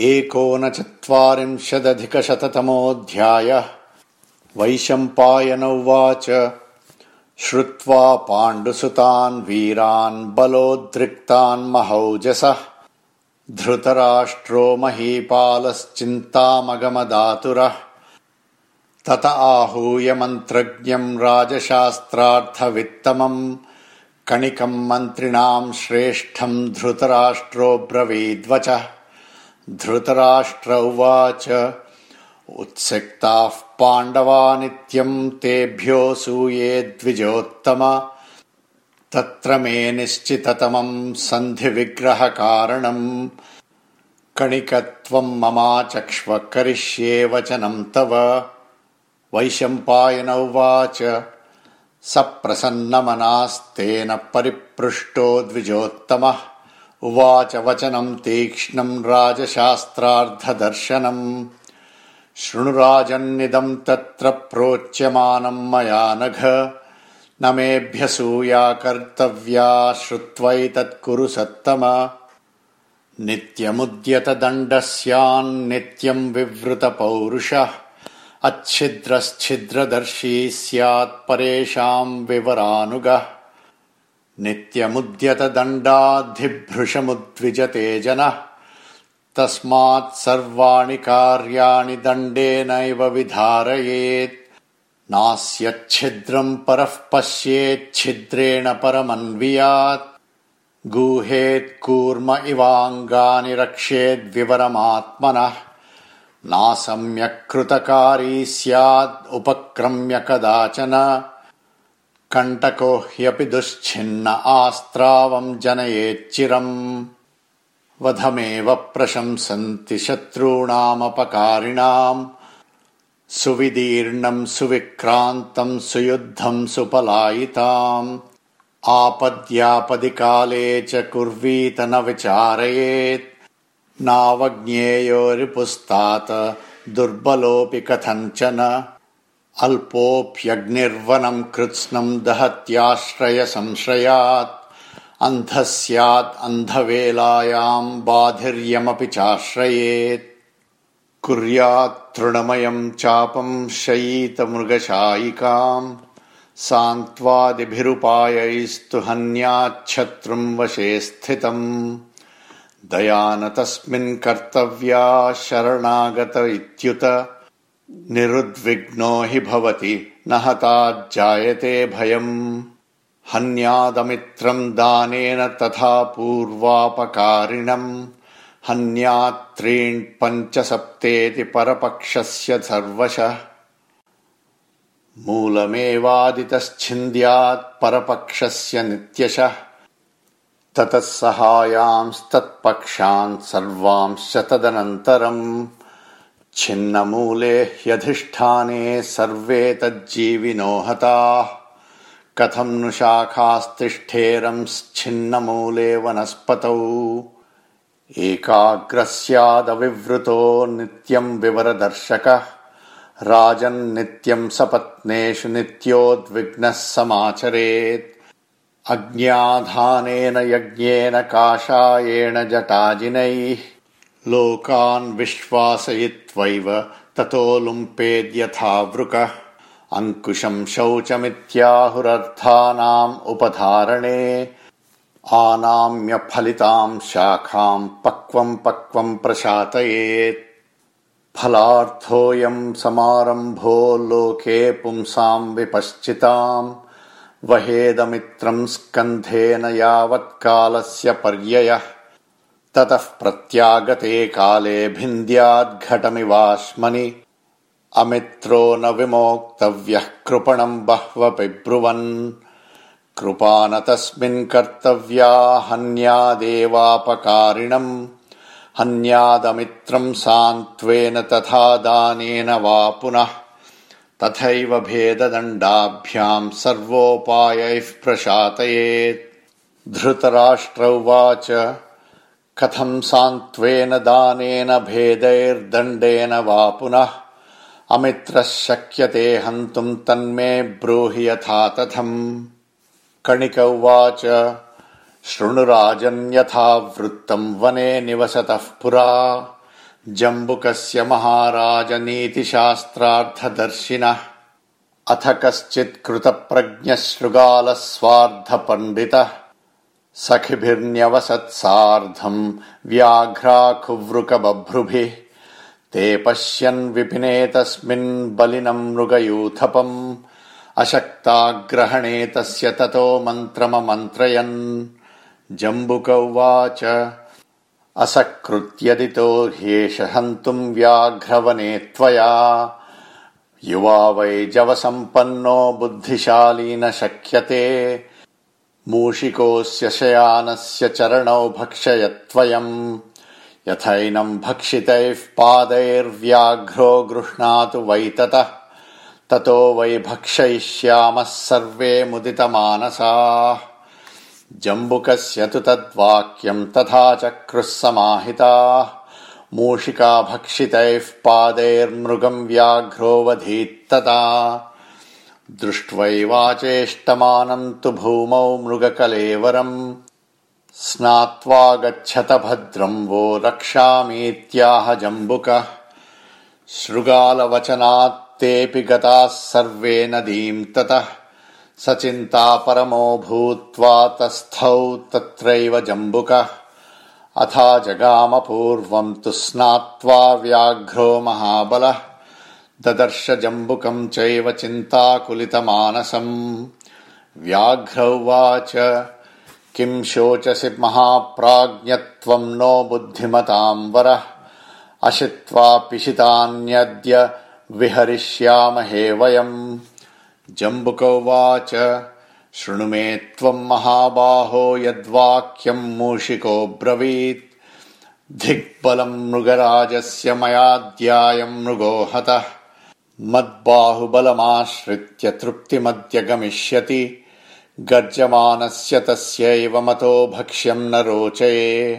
एकोनचत्वारिंशदधिकशततमोऽध्यायः। वैशम्पायन उवाच श्रुत्वा पाण्डुसुतान् वीरान् बलोद्रिक्तान् महौजसः। धृतराष्ट्रो महीपालश्चिन्तामगमदातुरः। तत आहूय मन्त्रज्ञम् राजशास्त्रार्थवित्तमम् कणिकम् मन्त्रिणाम् श्रेष्ठम् धृतराष्ट्रोऽब्रवीद्वचः धृतराष्ट्र उवाच। उत्सिक्ताः पाण्डवानित्यम् तेभ्योऽसूये द्विजोत्तम। तत्र मे निश्चिततमम् सन्धिविग्रहकारणम्। कणिकत्वम् ममाचक्ष्व करिष्ये वचनम् तव। वैशम्पायन उवाच। सप्रसन्नमनास्तेन परिपृष्टो द्विजोत्तमः उवाच वचनम् तीक्ष्णम् राजशास्त्रार्धदर्शनम् शृणुराजन्निदम् तत्र प्रोच्यमानम् मया नघ। न मेऽभ्यसूया कर्तव्या श्रुत्वैतत्कुरु सत्तम। नित्यमुद्यतदण्डः स्यान्नित्यम् विवृतपौरुषः। अच्छिद्रश्छिद्रदर्शी स्यात्परेषाम् विवरानुगः नित्यमुद्यतदण्डाद्धिभृशमुद्विजते जनः तस्मात् सर्वाणि कार्याणि दण्डेनैव विधारयेत्। नास्यच्छिद्रम् परः पश्येच्छिद्रेण परमन्वियात्। कूर्म इवाङ्गानि रक्षेद्विवरमात्मनः नासम्यक्कृतकारी स्याद् उपक्रम्य कदाचन कण्टको ह्यपि दुश्छिन्न आस्त्रावम् जनयेच्चिरम् वधमेव प्रशंसन्ति शत्रूणामपकारिणाम्। सुविदीर्णम् सुविक्रान्तम् सुयुद्धम् सुपलायिताम्। आपद्यापदि काले च कुर्वीत न विचारयेत्। नावज्ञेयो रिपुस्तात दुर्बलोऽपि कथञ्चन अल्पोऽप्यग्निर्वनम् कृत्स्नम् दहत्याश्रय संश्रयात् अन्धः स्यात् अन्धवेलायाम् बाधिर्यमपि चाश्रयेत्। कुर्यात् तृणमयम् चापम् शयीतमृगशायिकाम् सान्त्वादिभिरुपायैस्तु हन्याच्छत्रुम् वशे स्थितम्। दयान तस्मिन् कर्तव्या शरणागत इत्युत निरुद्विग्नो हि भवति। न हताज्जायते भयम्। हन्यादमित्रम् दानेन तथा पूर्वापकारिणम्। हन्यात्त्रीन् पञ्चसप्तेति परपक्षस्य सर्वशः। मूलमेवादितश्छिन्द्यात् परपक्षस्य नित्यशः। ततः सहायांस्तत्पक्षान् सर्वांश्च तदनन्तरम् छिन्नमूले ह्यधिष्ठाने सर्वे तज्जीविनो हताः। कथम् नु शाखास्तिष्ठेरंश्छिन्नमूले वनस्पतौ। एकाग्रः स्यादविवृतो नित्यम् विवरदर्शकः राजन्नित्यम् सपत्नेषु नित्योद्विग्नः समाचरेत्। अज्ञाधानेन यज्ञेन काषायेण जटाजिनैः लोकान् विश्वासयित्वैव ततो लुम्पेद्यथा वृकः। अङ्कुशम् शौचमित्याहुरर्थानाम् उपधारणे। आनाम्यफलिताम् शाखाम् पक्वम् पक्वम् प्रशातयेत्। फलार्थोऽयम् समारम्भो लोके पुंसाम् विपश्चिताम्। वहेदमित्रम् स्कन्धेन यावत्कालस्य पर्ययः ततः प्रत्यागते काले भिन्द्याद्घटमिवाश्मनि। अमित्रो न विमोक्तव्यः कृपणम् बह्वपि ब्रुवन् कृपा न तस्मिन् कर्तव्या हन्यादेवापकारिणम् हन्यादमित्रम् सान्त्वेन तथा दानेन वा पुनः। तथैव भेददण्डाभ्याम् सर्वोपायैः प्रशातयेत्। धृतराष्ट्र उवाच कथम् सान्त्वेन दानेन भेदैर्दण्डेन वा पुनः? अमित्रः शक्यते हन्तुम् तन्मे ब्रूहि यथा तथम्। कणिक उवाच शृणुराजन्यथा वृत्तम् वने निवसतः पुरा। जम्बुकस्य महाराजनीतिशास्त्रार्थदर्शिनः। अथ कश्चित्कृतप्रज्ञशृगालः स्वार्धपण्डितः सखिभिर्न्यवसत्सार्धम् व्याघ्राखुवृकबभ्रुभिः ते पश्यन् विपिने तस्मिन् बलिनम् मृगयूथपम्। अशक्ताग्रहणे तस्य ततो मन्त्रममन्त्रयन्। जम्बुक उवाच असकृत्यदितो ह्येष हन्तुम् व्याघ्रवने त्वया। युवा वै जवसम्पन्नो बुद्धिशाली न शक्यते मूषिकोऽस्य शयानस्य चरणौ भक्षयत्वयम्। यथैनम् भक्षितैः पादैर्व्याघ्रो गृह्णातु वै ततः। ततो वै भक्षयिष्यामः सर्वे मुदितमानसाः। जम्बुकस्य तु तद्वाक्यम् तथा चक्रुः समाहिताः। मूषिका भक्षितैः पादैर्मृगम् व्याघ्रोऽवधीत्तता दृष्ट्वैवाचेष्टमानम् तु भूमौ मृगकलेवरम् स्नात्वा गच्छत भद्रम् वो रक्षामीत्याह जम्बुकः। शृगालवचनात्तेऽपि गताः सर्वे नदीम् ततः। स चिन्ता परमो भूत्वा तस्थौ तत्रैव जम्बुकः। अथा जगामपूर्वम् तु स्नात्वा व्याघ्रो महाबलः ददर्श जम्बुकम् चैव चिन्ताकुलितमानसम्। व्याघ्र उवाच किम् शोचसि महाप्राज्ञत्वम् नो बुद्धिमताम् वरः। अशित्वा पिशितान्यद्य विहरिष्यामहे वयम्। जम्बुक उवाच शृणु मे त्वम् महाबाहो यद्वाक्यम् मूषिको ब्रवीत्। धिक्बलम् मृगराजस्य मयाद्यायम् मृगो हतः मद्बाहुबलमाश्रित्य तृप्तिमद्य गमिष्यति गर्जमानस्य तस्यैव मतो भक्ष्यम् न रोचये